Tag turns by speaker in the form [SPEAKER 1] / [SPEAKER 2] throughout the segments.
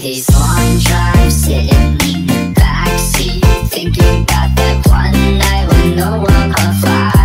[SPEAKER 1] These long drive, sitting in the backseat, thinking about that one night when no one could fly.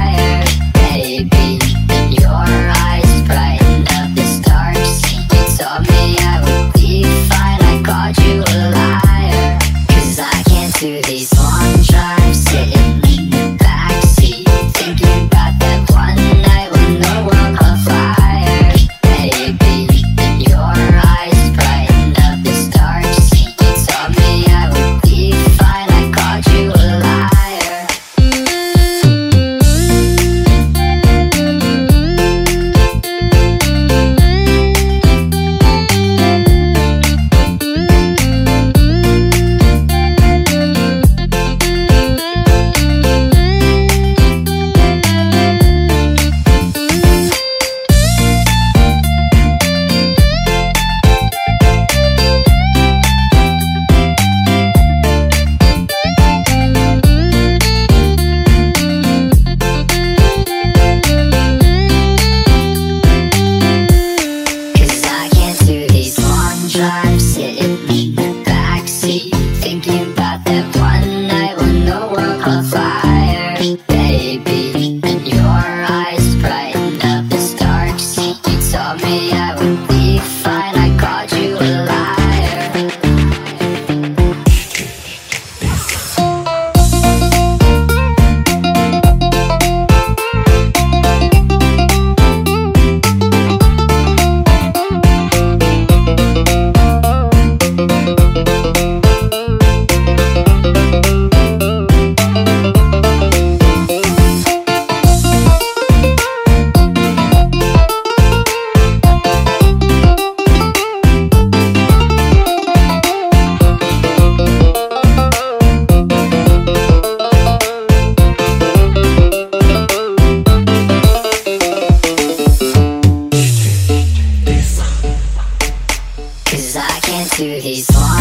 [SPEAKER 1] to his heart.